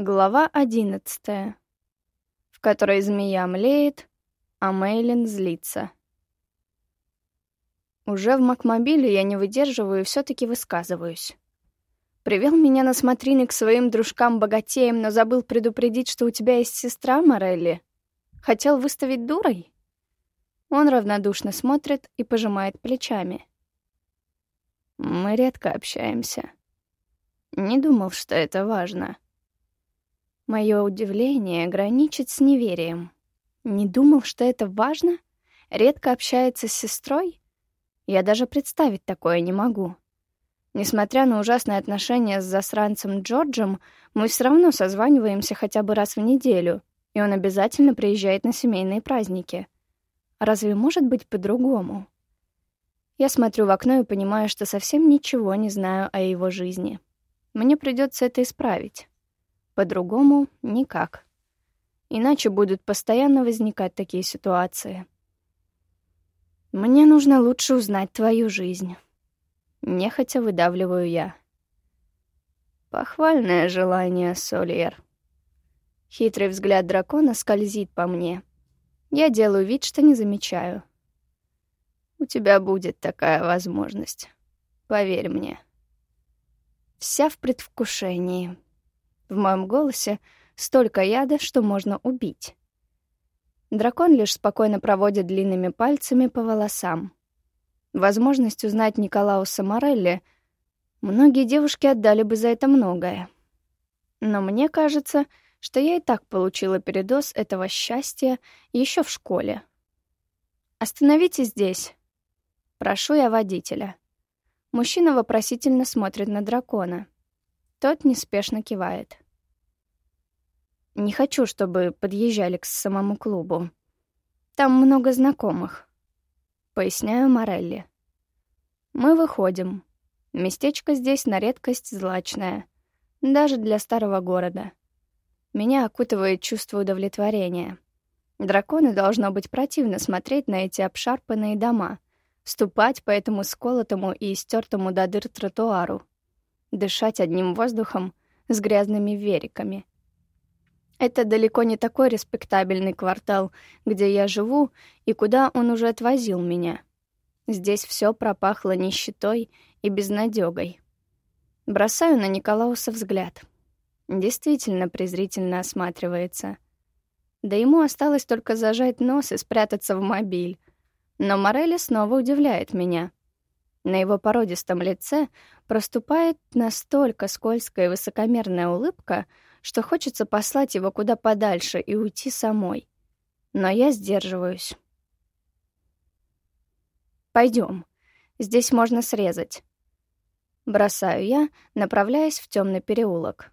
Глава одиннадцатая, в которой змея млеет, а Мейлин злится. Уже в Макмобиле я не выдерживаю и все таки высказываюсь. Привел меня на смотрины к своим дружкам-богатеям, но забыл предупредить, что у тебя есть сестра, Морелли. Хотел выставить дурой? Он равнодушно смотрит и пожимает плечами. Мы редко общаемся. Не думал, что это важно. Мое удивление граничит с неверием. Не думал, что это важно? Редко общается с сестрой? Я даже представить такое не могу. Несмотря на ужасные отношения с засранцем Джорджем, мы все равно созваниваемся хотя бы раз в неделю, и он обязательно приезжает на семейные праздники. Разве может быть по-другому? Я смотрю в окно и понимаю, что совсем ничего не знаю о его жизни. Мне придется это исправить. По-другому никак. Иначе будут постоянно возникать такие ситуации. Мне нужно лучше узнать твою жизнь. Нехотя выдавливаю я. Похвальное желание, Сольер. Хитрый взгляд дракона скользит по мне. Я делаю вид, что не замечаю. У тебя будет такая возможность. Поверь мне. Вся в предвкушении. В моем голосе столько яда, что можно убить. Дракон лишь спокойно проводит длинными пальцами по волосам. Возможность узнать Николауса Морелли многие девушки отдали бы за это многое. Но мне кажется, что я и так получила передоз этого счастья еще в школе. «Остановитесь здесь», — прошу я водителя. Мужчина вопросительно смотрит на дракона. Тот неспешно кивает. Не хочу, чтобы подъезжали к самому клубу. Там много знакомых. Поясняю Морелли. Мы выходим. Местечко здесь на редкость злачное. Даже для старого города. Меня окутывает чувство удовлетворения. Драконы должно быть противно смотреть на эти обшарпанные дома, ступать по этому сколотому и истертому до дыр тротуару, дышать одним воздухом с грязными вериками — это далеко не такой респектабельный квартал, где я живу и куда он уже отвозил меня. Здесь все пропахло нищетой и безнадёгой. Бросаю на Николауса взгляд. Действительно презрительно осматривается. Да ему осталось только зажать нос и спрятаться в мобиль. Но Морелли снова удивляет меня. На его породистом лице проступает настолько скользкая и высокомерная улыбка, что хочется послать его куда подальше и уйти самой. Но я сдерживаюсь. Пойдем. Здесь можно срезать. Бросаю я, направляясь в темный переулок.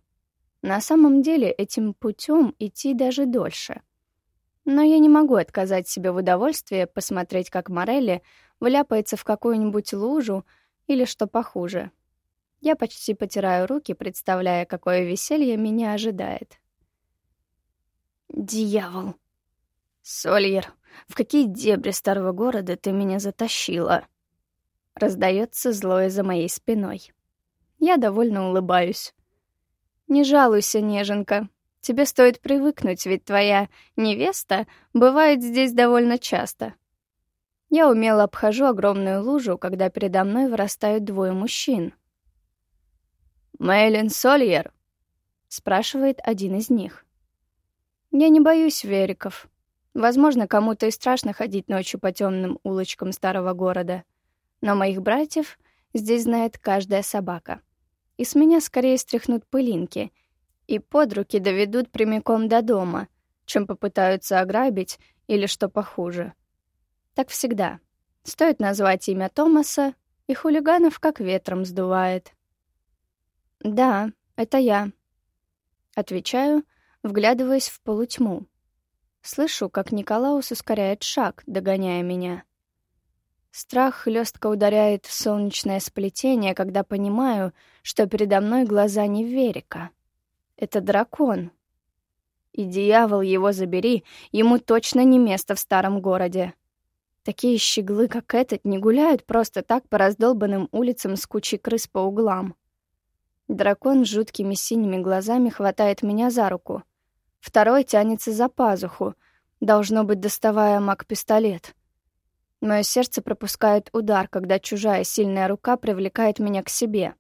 На самом деле этим путем идти даже дольше. Но я не могу отказать себе в удовольствии посмотреть, как Морелли вляпается в какую-нибудь лужу или что похуже. Я почти потираю руки, представляя, какое веселье меня ожидает. Дьявол. Сольер, в какие дебри старого города ты меня затащила? Раздается злое за моей спиной. Я довольно улыбаюсь. Не жалуйся, неженка. Тебе стоит привыкнуть, ведь твоя невеста бывает здесь довольно часто. Я умело обхожу огромную лужу, когда передо мной вырастают двое мужчин — «Мэйлин Сольер?» — спрашивает один из них. «Я не боюсь вериков. Возможно, кому-то и страшно ходить ночью по темным улочкам старого города. Но моих братьев здесь знает каждая собака. И с меня скорее стряхнут пылинки и под руки доведут прямиком до дома, чем попытаются ограбить или что похуже. Так всегда. Стоит назвать имя Томаса, и хулиганов как ветром сдувает. «Да, это я», — отвечаю, вглядываясь в полутьму. Слышу, как Николаус ускоряет шаг, догоняя меня. Страх хлестко ударяет в солнечное сплетение, когда понимаю, что передо мной глаза не Верика. Это дракон. И дьявол его забери, ему точно не место в старом городе. Такие щеглы, как этот, не гуляют просто так по раздолбанным улицам с кучей крыс по углам. Дракон с жуткими синими глазами хватает меня за руку. Второй тянется за пазуху, должно быть, доставая маг-пистолет. Мое сердце пропускает удар, когда чужая сильная рука привлекает меня к себе.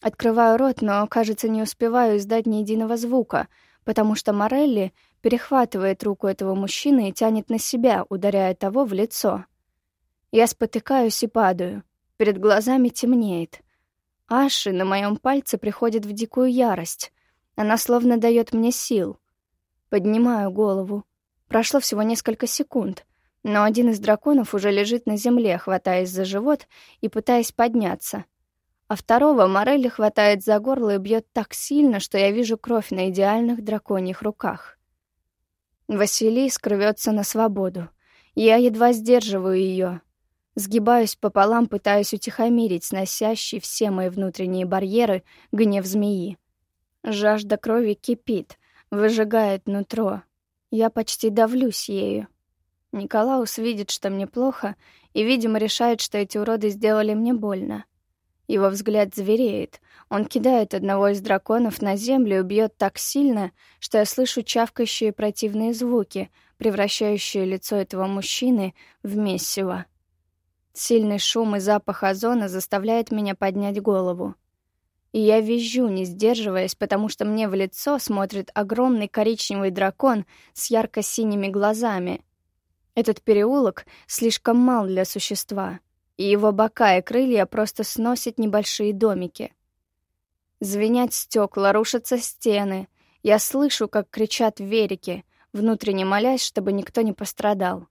Открываю рот, но, кажется, не успеваю издать ни единого звука, потому что Морелли перехватывает руку этого мужчины и тянет на себя, ударяя того в лицо. Я спотыкаюсь и падаю. Перед глазами темнеет. Аши на моем пальце приходит в дикую ярость. Она словно дает мне сил. Поднимаю голову. Прошло всего несколько секунд, но один из драконов уже лежит на земле, хватаясь за живот и пытаясь подняться. А второго Морелли хватает за горло и бьет так сильно, что я вижу кровь на идеальных драконьих руках. Василий рвется на свободу. Я едва сдерживаю ее. Сгибаюсь пополам, пытаясь утихомирить сносящий все мои внутренние барьеры гнев змеи. Жажда крови кипит, выжигает нутро. Я почти давлюсь ею. Николаус видит, что мне плохо, и, видимо, решает, что эти уроды сделали мне больно. Его взгляд звереет. Он кидает одного из драконов на землю и бьет так сильно, что я слышу чавкающие противные звуки, превращающие лицо этого мужчины в месиво. Сильный шум и запах озона заставляет меня поднять голову. И я визжу, не сдерживаясь, потому что мне в лицо смотрит огромный коричневый дракон с ярко-синими глазами. Этот переулок слишком мал для существа — и его бока и крылья просто сносят небольшие домики. Звенят стекла, рушатся стены. Я слышу, как кричат верики, внутренне молясь, чтобы никто не пострадал.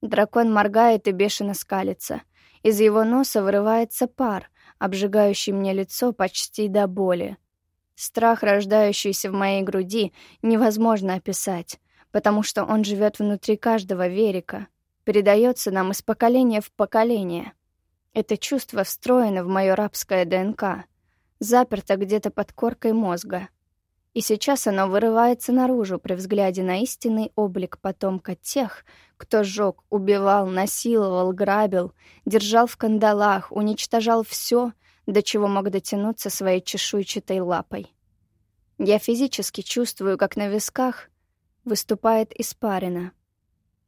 Дракон моргает и бешено скалится. Из его носа вырывается пар, обжигающий мне лицо почти до боли. Страх, рождающийся в моей груди, невозможно описать, потому что он живет внутри каждого верика — передается нам из поколения в поколение. Это чувство встроено в мое рабское ДНК, заперто где-то под коркой мозга. И сейчас оно вырывается наружу при взгляде на истинный облик потомка тех, кто сжег, убивал, насиловал, грабил, держал в кандалах, уничтожал все, до чего мог дотянуться своей чешуйчатой лапой. Я физически чувствую, как на висках выступает испарина —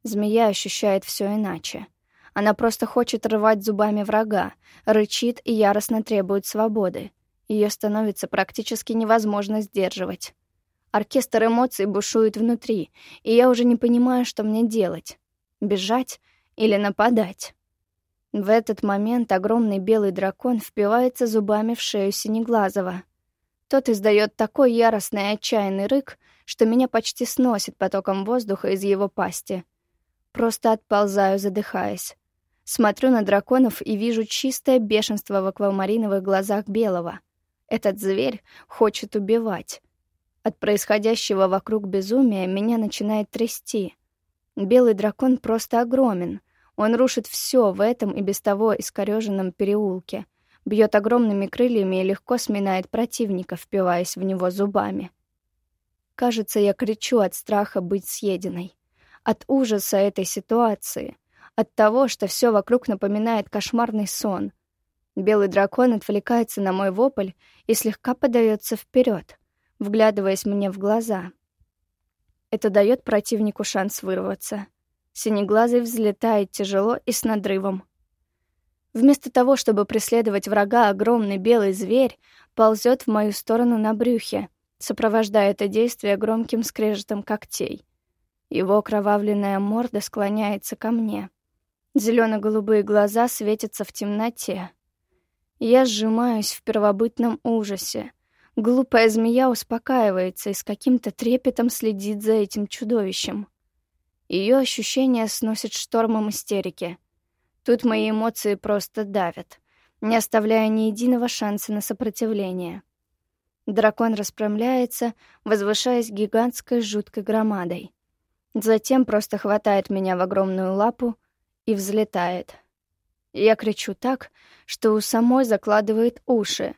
Змея ощущает все иначе. Она просто хочет рвать зубами врага, рычит и яростно требует свободы. Ее становится практически невозможно сдерживать. Оркестр эмоций бушует внутри, и я уже не понимаю, что мне делать. Бежать или нападать? В этот момент огромный белый дракон впивается зубами в шею Синеглазого. Тот издает такой яростный и отчаянный рык, что меня почти сносит потоком воздуха из его пасти — Просто отползаю, задыхаясь. Смотрю на драконов и вижу чистое бешенство в аквамариновых глазах белого. Этот зверь хочет убивать. От происходящего вокруг безумия меня начинает трясти. Белый дракон просто огромен. Он рушит все в этом и без того искореженном переулке. Бьет огромными крыльями и легко сминает противника, впиваясь в него зубами. Кажется, я кричу от страха быть съеденной от ужаса этой ситуации, от того, что все вокруг напоминает кошмарный сон. Белый дракон отвлекается на мой вопль и слегка подается вперед, вглядываясь мне в глаза. Это дает противнику шанс вырваться. Синеглазый взлетает тяжело и с надрывом. Вместо того, чтобы преследовать врага, огромный белый зверь ползет в мою сторону на брюхе, сопровождая это действие громким скрежетом когтей — его окровавленная морда склоняется ко мне. Зелено-голубые глаза светятся в темноте. Я сжимаюсь в первобытном ужасе. Глупая змея успокаивается и с каким-то трепетом следит за этим чудовищем. Ее ощущения сносят штормом истерики. Тут мои эмоции просто давят, не оставляя ни единого шанса на сопротивление. Дракон расправляется, возвышаясь гигантской жуткой громадой. Затем просто хватает меня в огромную лапу и взлетает. Я кричу так, что у самой закладывает уши.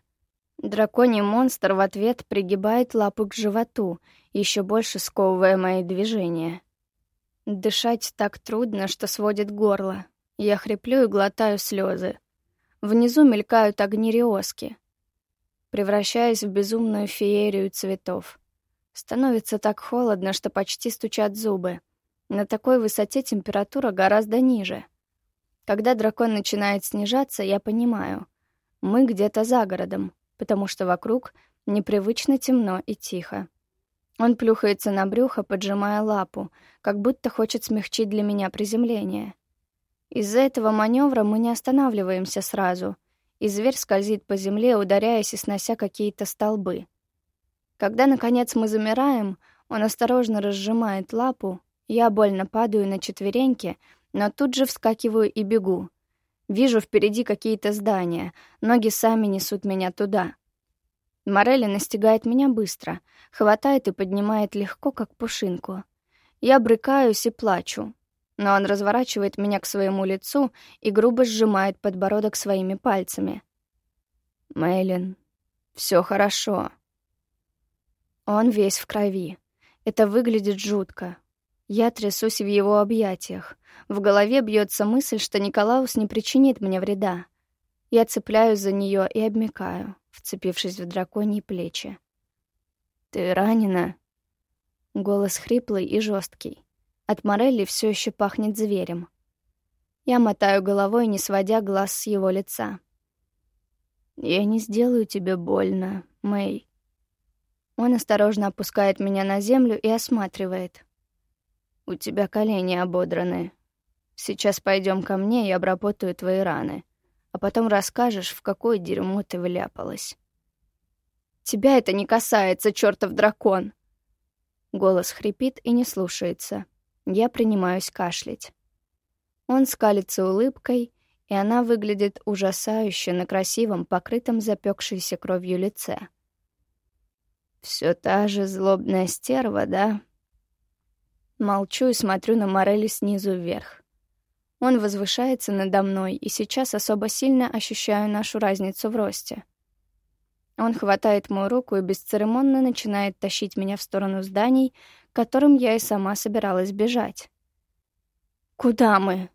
Драконий монстр в ответ пригибает лапу к животу, еще больше сковывая мои движения. Дышать так трудно, что сводит горло. Я хриплю и глотаю слезы. Внизу мелькают огни Риоски. превращаясь в безумную феерию цветов. Становится так холодно, что почти стучат зубы. На такой высоте температура гораздо ниже. Когда дракон начинает снижаться, я понимаю. Мы где-то за городом, потому что вокруг непривычно темно и тихо. Он плюхается на брюхо, поджимая лапу, как будто хочет смягчить для меня приземление. Из-за этого маневра мы не останавливаемся сразу, и зверь скользит по земле, ударяясь и снося какие-то столбы. Когда, наконец, мы замираем, он осторожно разжимает лапу, я больно падаю на четвереньки, но тут же вскакиваю и бегу. Вижу впереди какие-то здания, ноги сами несут меня туда. Морелли настигает меня быстро, хватает и поднимает легко, как пушинку. Я брыкаюсь и плачу, но он разворачивает меня к своему лицу и грубо сжимает подбородок своими пальцами. «Мэйлин, все хорошо», он весь в крови. Это выглядит жутко. Я трясусь в его объятиях. В голове бьется мысль, что Николаус не причинит мне вреда. Я цепляюсь за нее и обмикаю, вцепившись в драконьи плечи. «Ты ранена?» Голос хриплый и жесткий. От Морелли все еще пахнет зверем. Я мотаю головой, не сводя глаз с его лица. «Я не сделаю тебе больно, Мэй», он осторожно опускает меня на землю и осматривает. «У тебя колени ободраны. Сейчас пойдем ко мне и обработаю твои раны, а потом расскажешь, в какое дерьмо ты вляпалась». «Тебя это не касается, чертов дракон!» Голос хрипит и не слушается. Я принимаюсь кашлять. Он скалится улыбкой, и она выглядит ужасающе на красивом, покрытом запекшейся кровью лице. Все та же злобная стерва, да? Молчу и смотрю на Морели снизу вверх. Он возвышается надо мной, и сейчас особо сильно ощущаю нашу разницу в росте. Он хватает мою руку и бесцеремонно начинает тащить меня в сторону зданий, к которым я и сама собиралась бежать. «Куда мы?»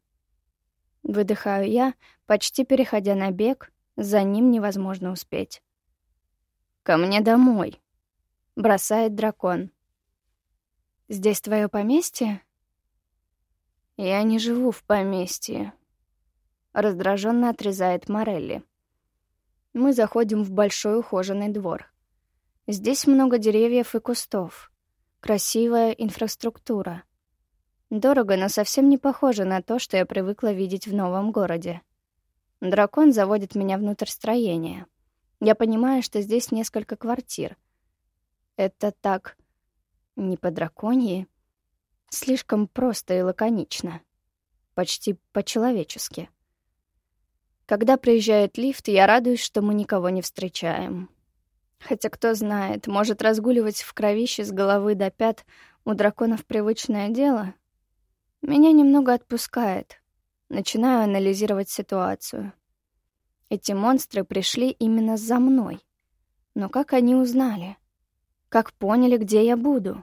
Выдыхаю я, почти переходя на бег, за ним невозможно успеть. «Ко мне домой», бросает дракон. «Здесь твое поместье?» «Я не живу в поместье», — раздраженно отрезает Морелли. Мы заходим в большой ухоженный двор. Здесь много деревьев и кустов. Красивая инфраструктура. Дорого, но совсем не похоже на то, что я привыкла видеть в новом городе. Дракон заводит меня внутрь строения. Я понимаю, что здесь несколько квартир — это так... не по-драконьи. Слишком просто и лаконично. Почти по-человечески. Когда приезжает лифт, я радуюсь, что мы никого не встречаем. Хотя, кто знает, может разгуливать в кровище с головы до пят у драконов привычное дело. Меня немного отпускает. Начинаю анализировать ситуацию. Эти монстры пришли именно за мной. Но как они узнали? Как поняли, где я буду?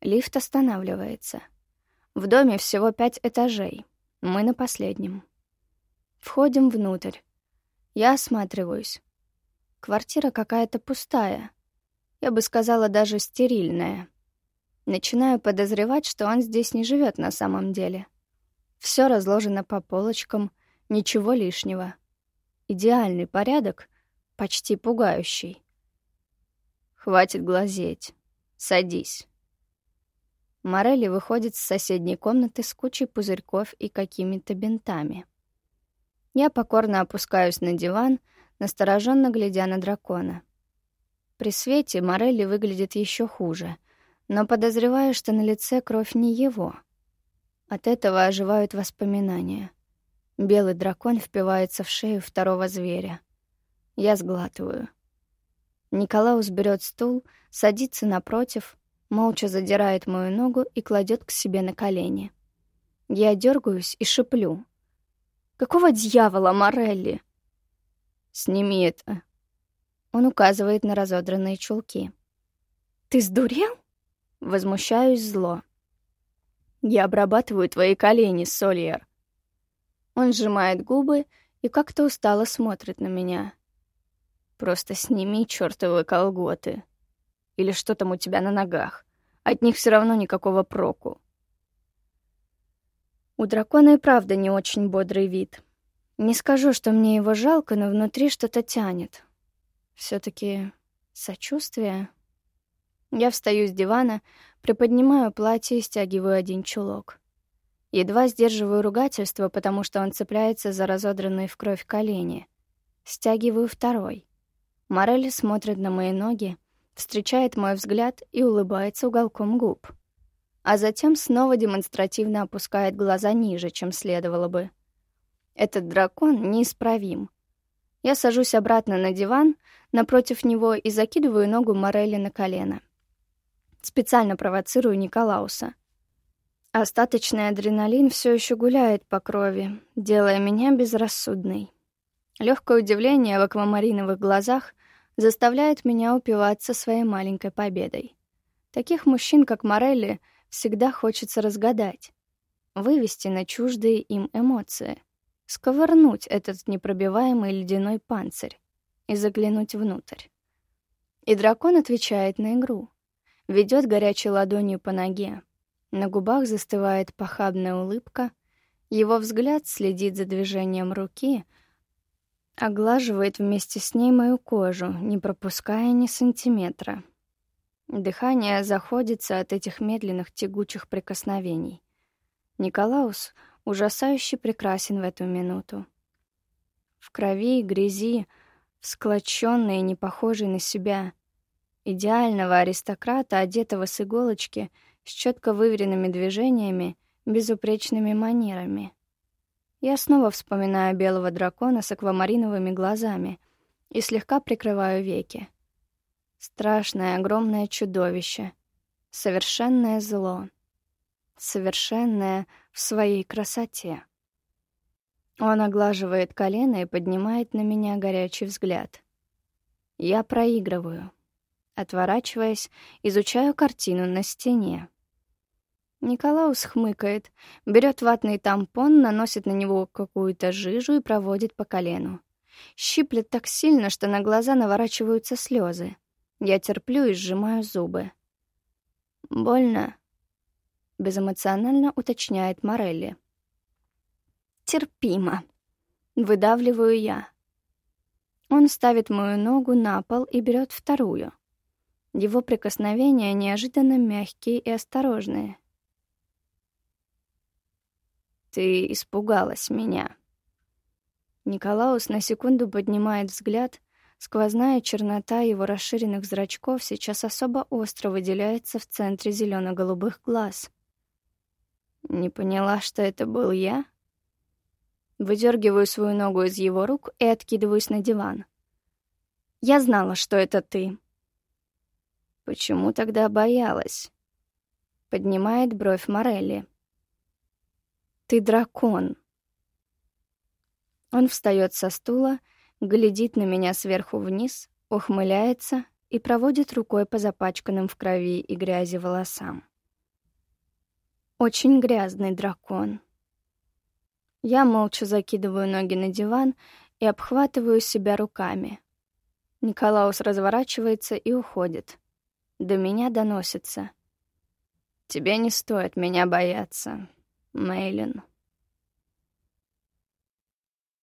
Лифт останавливается. В доме всего пять этажей. Мы на последнем. Входим внутрь. Я осматриваюсь. Квартира какая-то пустая. Я бы сказала, даже стерильная. Начинаю подозревать, что он здесь не живет на самом деле. Все разложено по полочкам, ничего лишнего. Идеальный порядок, почти пугающий. Хватит глазеть. Садись. Морелли выходит с соседней комнаты с кучей пузырьков и какими-то бинтами. Я покорно опускаюсь на диван, настороженно глядя на дракона. При свете Морелли выглядит еще хуже, но подозреваю, что на лице кровь не его. От этого оживают воспоминания. Белый дракон впивается в шею второго зверя. Я сглатываю. Николаус берет стул, садится напротив, молча задирает мою ногу и кладет к себе на колени. Я дергаюсь и шиплю. «Какого дьявола, Морелли?» «Сними это». Он указывает на разодранные чулки. «Ты сдурел?» Возмущаюсь зло. «Я обрабатываю твои колени, Сольер». Он сжимает губы и как-то устало смотрит на меня. Просто сними чертовы колготы. Или что там у тебя на ногах. От них все равно никакого проку. У дракона и правда не очень бодрый вид. Не скажу, что мне его жалко, но внутри что-то тянет. все таки сочувствие. Я встаю с дивана, приподнимаю платье и стягиваю один чулок. Едва сдерживаю ругательство, потому что он цепляется за разодранные в кровь колени. Стягиваю второй. Морелли смотрит на мои ноги, встречает мой взгляд и улыбается уголком губ. А затем снова демонстративно опускает глаза ниже, чем следовало бы. Этот дракон неисправим. Я сажусь обратно на диван, напротив него и закидываю ногу Морелли на колено. Специально провоцирую Николауса. Остаточный адреналин все еще гуляет по крови, делая меня безрассудной. Легкое удивление в аквамариновых глазах заставляет меня упиваться своей маленькой победой. Таких мужчин, как Морелли, всегда хочется разгадать, вывести на чуждые им эмоции, сковырнуть этот непробиваемый ледяной панцирь и заглянуть внутрь. И дракон отвечает на игру, ведет горячей ладонью по ноге, на губах застывает похабная улыбка, его взгляд следит за движением руки, оглаживает вместе с ней мою кожу, не пропуская ни сантиметра. Дыхание заходится от этих медленных тягучих прикосновений. Николаус ужасающе прекрасен в эту минуту. В крови и грязи, всклоченный и не похожий на себя, идеального аристократа, одетого с иголочки — с четко выверенными движениями, безупречными манерами. Я снова вспоминаю белого дракона с аквамариновыми глазами и слегка прикрываю веки. Страшное огромное чудовище, совершенное зло, совершенное в своей красоте. Он оглаживает колено и поднимает на меня горячий взгляд. Я проигрываю. Отворачиваясь, изучаю картину на стене. Николаус хмыкает, берет ватный тампон, наносит на него какую-то жижу и проводит по колену. Щиплет так сильно, что на глаза наворачиваются слезы. Я терплю и сжимаю зубы. «Больно?» — безэмоционально уточняет Морелли. «Терпимо», — выдавливаю я. Он ставит мою ногу на пол и берет вторую. Его прикосновения неожиданно мягкие и осторожные. «Ты испугалась меня». Николаус на секунду поднимает взгляд. Сквозная чернота его расширенных зрачков сейчас особо остро выделяется в центре зелено голубых глаз. «Не поняла, что это был я?» Выдергиваю свою ногу из его рук и откидываюсь на диван. «Я знала, что это ты», Почему тогда боялась? Поднимает бровь Морелли. Ты дракон. Он встает со стула, глядит на меня сверху вниз, ухмыляется и проводит рукой по запачканным в крови и грязи волосам. Очень грязный дракон. Я молча закидываю ноги на диван и обхватываю себя руками. Николаус разворачивается и уходит. До меня доносится. «Тебе не стоит меня бояться, Мейлин».